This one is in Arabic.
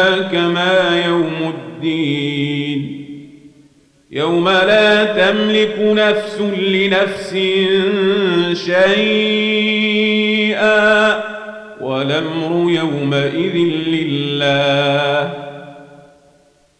أدراك ما يوم الدين. يوم لا تملك نفس لنفس شيئا والأمر يومئذ لله.